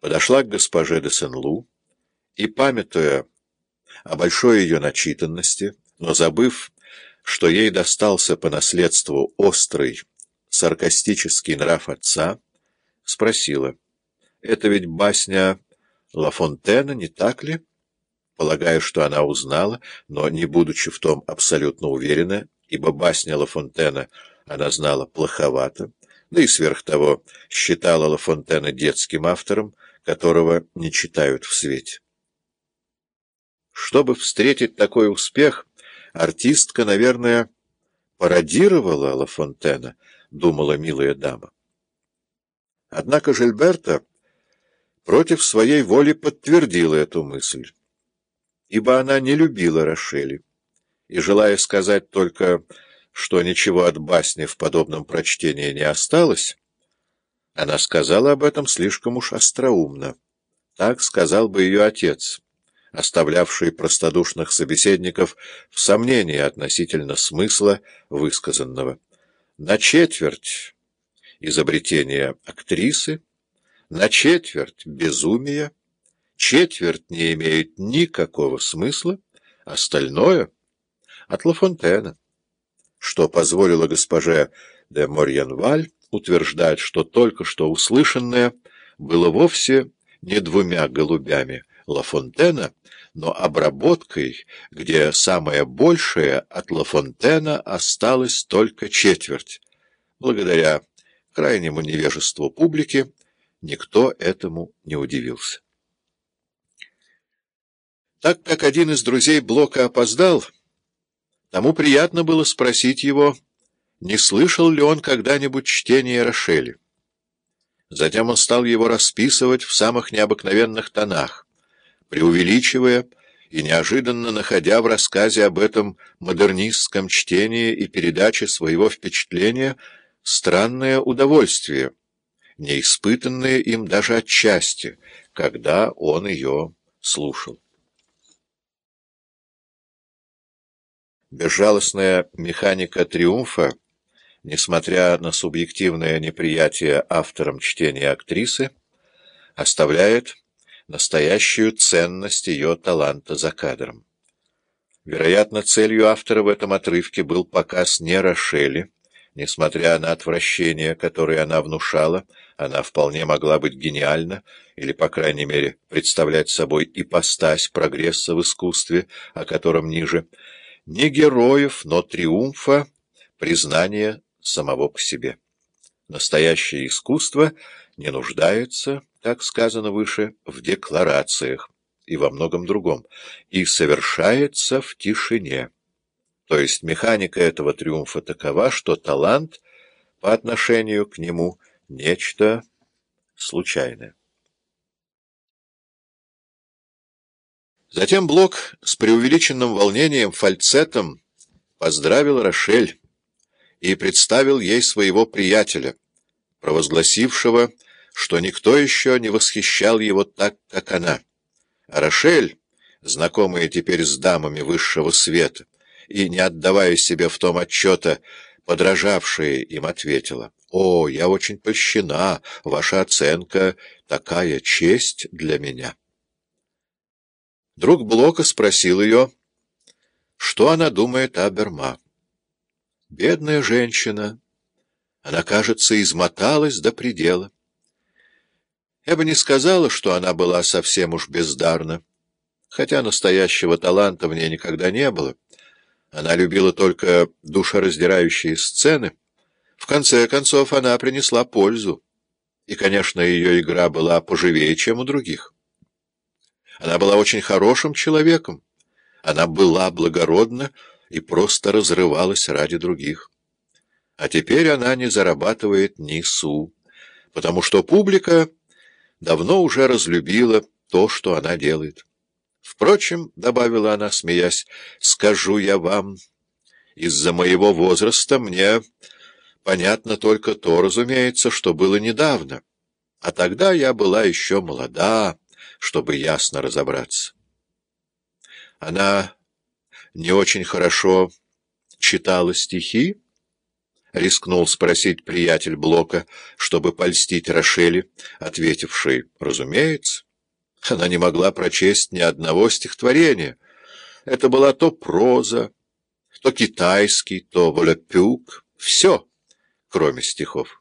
подошла к госпоже де Сен-Лу и, памятуя о большой ее начитанности, но забыв, что ей достался по наследству острый, саркастический нрав отца, спросила, «Это ведь басня Ла Фонтена, не так ли?» Полагаю, что она узнала, но не будучи в том абсолютно уверена, ибо басня Ла Фонтена она знала плоховато, да и сверх того считала Ла Фонтена детским автором, которого не читают в свете. Чтобы встретить такой успех, артистка, наверное, пародировала Ла Фонтена, думала милая дама. Однако Жильберта против своей воли подтвердила эту мысль, ибо она не любила Рошели, и, желая сказать только, что ничего от басни в подобном прочтении не осталось, она сказала об этом слишком уж остроумно. Так сказал бы ее отец, оставлявший простодушных собеседников в сомнении относительно смысла высказанного. На четверть изобретения актрисы, на четверть безумия, четверть не имеет никакого смысла, остальное — от Лафонтена, что позволило госпоже де Морьянваль утверждать, что только что услышанное было вовсе не двумя голубями Лафонтена, но обработкой, где самое большее от Лафонтена осталось только четверть. Благодаря крайнему невежеству публики никто этому не удивился. Так как один из друзей Блока опоздал, тому приятно было спросить его, не слышал ли он когда-нибудь чтения Рошели. Затем он стал его расписывать в самых необыкновенных тонах, преувеличивая и неожиданно находя в рассказе об этом модернистском чтении и передаче своего впечатления странное удовольствие, не испытанное им даже отчасти, когда он ее слушал. Безжалостная механика триумфа несмотря на субъективное неприятие автором чтения актрисы, оставляет настоящую ценность ее таланта за кадром. Вероятно, целью автора в этом отрывке был показ не Рошели, несмотря на отвращение, которое она внушала, она вполне могла быть гениальна, или, по крайней мере, представлять собой ипостась прогресса в искусстве, о котором ниже, не героев, но триумфа, признания самого по себе. Настоящее искусство не нуждается, как сказано выше, в декларациях и во многом другом, и совершается в тишине. То есть механика этого триумфа такова, что талант по отношению к нему нечто случайное. Затем Блок с преувеличенным волнением фальцетом поздравил Рошель, и представил ей своего приятеля, провозгласившего, что никто еще не восхищал его так, как она. А Рошель, знакомая теперь с дамами высшего света, и, не отдавая себе в том отчета, подражавшая им, ответила, «О, я очень польщена, ваша оценка — такая честь для меня». Друг Блока спросил ее, что она думает о Берма. Бедная женщина. Она, кажется, измоталась до предела. Я бы не сказала, что она была совсем уж бездарна, хотя настоящего таланта в ней никогда не было. Она любила только душераздирающие сцены. В конце концов, она принесла пользу. И, конечно, ее игра была поживее, чем у других. Она была очень хорошим человеком. Она была благородна, и просто разрывалась ради других. А теперь она не зарабатывает ни су, потому что публика давно уже разлюбила то, что она делает. Впрочем, — добавила она, смеясь, — скажу я вам, из-за моего возраста мне понятно только то, разумеется, что было недавно, а тогда я была еще молода, чтобы ясно разобраться. Она не очень хорошо читала стихи? — рискнул спросить приятель Блока, чтобы польстить Рошели, ответивший «разумеется». Она не могла прочесть ни одного стихотворения. Это была то проза, то китайский, то волопюк, все, кроме стихов.